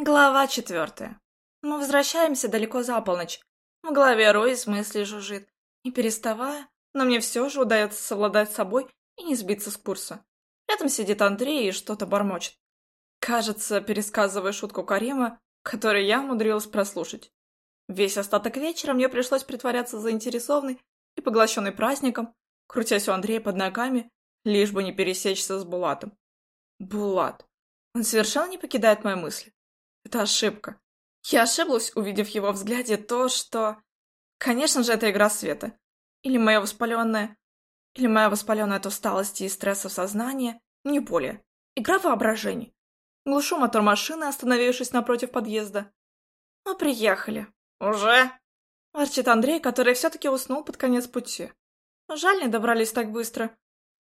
Глава четвертая. Мы возвращаемся далеко за полночь. В голове рой из мыслей жужжит. Не переставая, но мне все же удается совладать с собой и не сбиться с курса. Рядом сидит Андрей и что-то бормочет. Кажется, пересказывая шутку Карима, которую я умудрилась прослушать. Весь остаток вечера мне пришлось притворяться заинтересованной и поглощенной праздником, крутясь у Андрея под ногами, лишь бы не пересечься с Булатом. Булат. Он совершенно не покидает мои мысли. Это ошибка. Я ошиблась, увидев в его взгляде то, что... Конечно же, это игра света. Или моя воспаленная... Или моя воспаленная от усталости и стресса в сознании. Не более. Игра воображения. Глушу мотор машины, остановившись напротив подъезда. Мы приехали. Уже? Ворчит Андрей, который все-таки уснул под конец пути. Жаль, не добрались так быстро.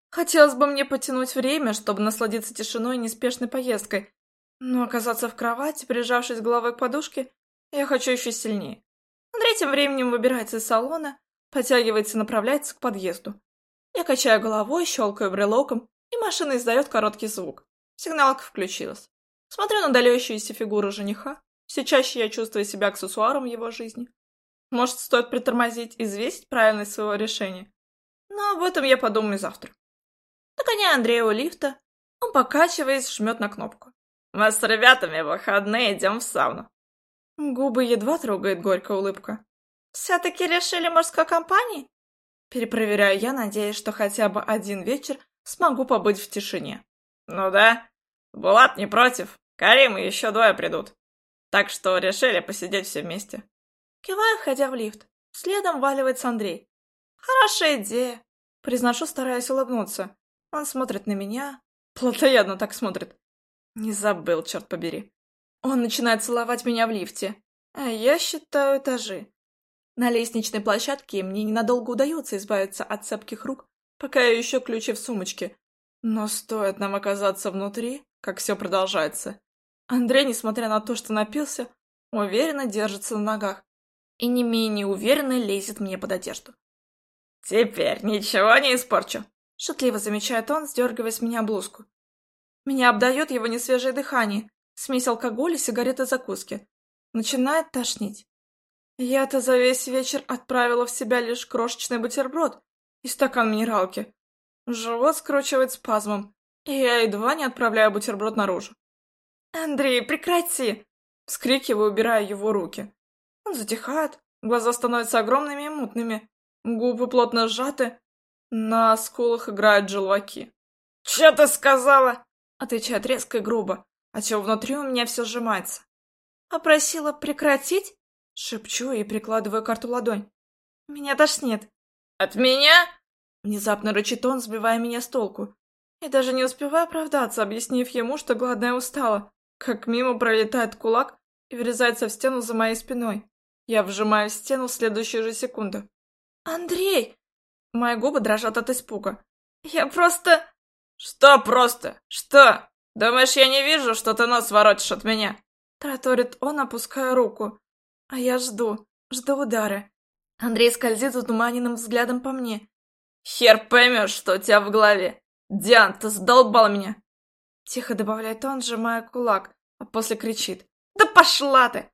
Хотелось бы мне потянуть время, чтобы насладиться тишиной и неспешной поездкой, но оказаться в кровати, прижавшись головой к подушке, я хочу еще сильнее. Андрей тем временем выбирается из салона, подтягивается и направляется к подъезду. Я качаю головой, щелкаю брелоком, и машина издает короткий звук. Сигналка включилась. Смотрю на удаляющуюся фигуру жениха. Все чаще я чувствую себя аксессуаром его жизни. Может, стоит притормозить и взвесить правильность своего решения. Но об этом я подумаю завтра. Догоняя Андрея у лифта, он, покачиваясь, жмет на кнопку. Мы с ребятами в выходные идем в сауну. Губы едва трогает горькая улыбка. Все-таки решили морской компании? Перепроверяю я, надеясь, что хотя бы один вечер смогу побыть в тишине. Ну да. Булат не против. Карим и еще двое придут. Так что решили посидеть все вместе. Киваю, входя в лифт. Следом валивается Андрей. Хорошая идея. Произношу, стараясь улыбнуться. Он смотрит на меня. Плотоядно так смотрит. Не забыл, черт побери. Он начинает целовать меня в лифте, а я считаю этажи. На лестничной площадке мне ненадолго удается избавиться от цепких рук, пока я ищу ключи в сумочке. Но стоит нам оказаться внутри, как все продолжается. Андрей, несмотря на то, что напился, уверенно держится на ногах и не менее уверенно лезет мне под одежду. «Теперь ничего не испорчу», — шутливо замечает он, сдергивая с меня блузку. Меня обдает его несвежее дыхание, смесь алкоголя, сигареты, закуски. Начинает тошнить. Я-то за весь вечер отправила в себя лишь крошечный бутерброд и стакан минералки. Живот скручивает спазмом, и я едва не отправляю бутерброд наружу. «Андрей, прекрати!» Вскрикиваю, убирая его руки. Он затихает, глаза становятся огромными и мутными, губы плотно сжаты, на скулах играют желваки. «Че ты сказала?» Отвечает резко и грубо, отчего внутри у меня все сжимается. «Попросила прекратить?» Шепчу и прикладываю карту ладонь. «Меня тошнит». «От меня?» Внезапно рычит он, сбивая меня с толку. И даже не успеваю оправдаться, объяснив ему, что голодная устала, как мимо пролетает кулак и врезается в стену за моей спиной. Я вжимаю в стену в следующую же секунду. «Андрей!» Мои губы дрожат от испуга. «Я просто...» «Что просто? Что? Думаешь, я не вижу, что ты нос воротишь от меня?» Тараторит он, опуская руку. А я жду, жду удара. Андрей скользит затуманенным взглядом по мне. «Хер поймешь, что у тебя в голове! Диан, ты задолбал меня!» Тихо добавляет он, сжимая кулак, а после кричит. «Да пошла ты!»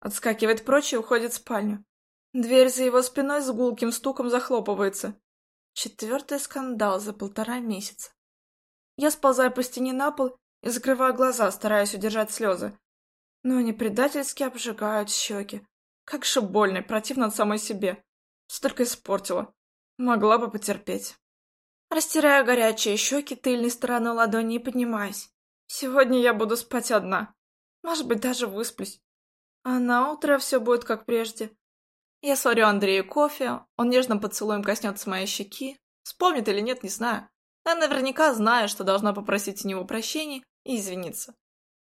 Отскакивает прочь и уходит в спальню. Дверь за его спиной с гулким стуком захлопывается. Четвертый скандал за полтора месяца. Я сползаю по стене на пол и закрываю глаза, стараясь удержать слезы. Но они предательски обжигают щеки. Как же больно и противно от самой себе. Столько испортила. Могла бы потерпеть. Растираю горячие щеки тыльной стороной ладони и поднимаюсь. Сегодня я буду спать одна. Может быть, даже высплюсь. А на утро все будет как прежде. Я сварю Андрею кофе, он нежным поцелуем коснется моей щеки. Вспомнит или нет, не знаю. Я наверняка знаю, что должна попросить у него прощения и извиниться.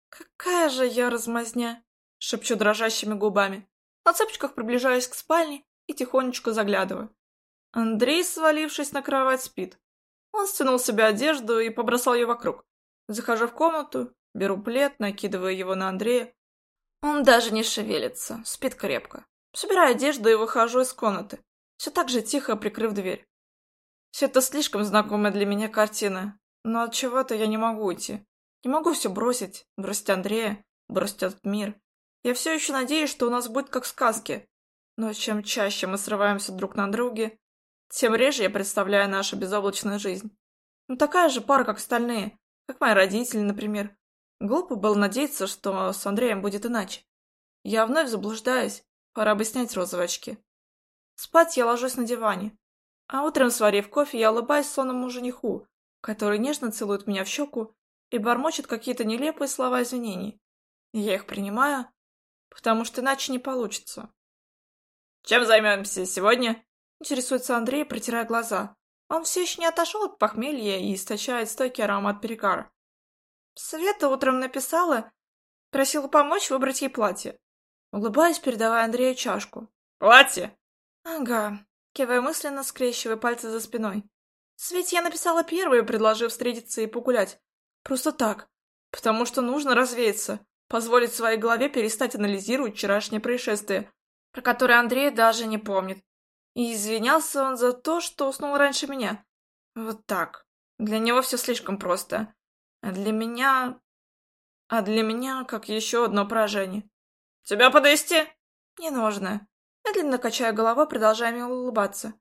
«Какая же я размазня!» — шепчу дрожащими губами. На цепочках приближаюсь к спальне и тихонечко заглядываю. Андрей, свалившись на кровать, спит. Он стянул себе одежду и побросал ее вокруг. Захожу в комнату, беру плед, накидываю его на Андрея. Он даже не шевелится, спит крепко. Собираю одежду и выхожу из комнаты, все так же тихо прикрыв дверь. Все это слишком знакомая для меня картина, но от чего-то я не могу уйти. Не могу все бросить, бросить Андрея, бросить этот мир. Я все еще надеюсь, что у нас будет как в сказке. Но чем чаще мы срываемся друг на друге, тем реже я представляю нашу безоблачную жизнь. Ну такая же пара, как остальные, как мои родители, например. Глупо было надеяться, что с Андреем будет иначе. Я вновь заблуждаюсь, пора бы снять розовые очки. Спать я ложусь на диване, а утром, сварив кофе, я улыбаюсь сонному жениху, который нежно целует меня в щеку и бормочет какие-то нелепые слова извинений. Я их принимаю, потому что иначе не получится. «Чем займемся сегодня?» — интересуется Андрей, протирая глаза. Он все еще не отошел от похмелья и источает стойкий аромат перегара. Света утром написала, просила помочь выбрать ей платье. Улыбаюсь, передавая Андрею чашку. «Платье?» «Ага», кивая мысленно, скрещивая пальцы за спиной. Свете я написала первое, предложив встретиться и погулять. Просто так. Потому что нужно развеяться, позволить своей голове перестать анализировать вчерашнее происшествие, про которое Андрей даже не помнит. И извинялся он за то, что уснул раньше меня. Вот так. Для него все слишком просто. А для меня... А для меня как еще одно поражение. «Тебя подвести? «Не нужно». Медленно качая головой, продолжая улыбаться.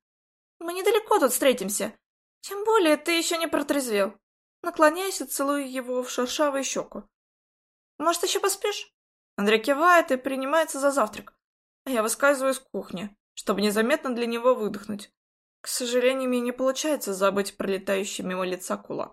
«Мы недалеко тут встретимся. Тем более ты еще не протрезвел». Наклоняюсь и целую его в шершавую щеку. «Может, еще поспишь?» Андрей кивает и принимается за завтрак. А я выскальзываю из кухни, чтобы незаметно для него выдохнуть. К сожалению, мне не получается забыть пролетающий мимо лица кулак.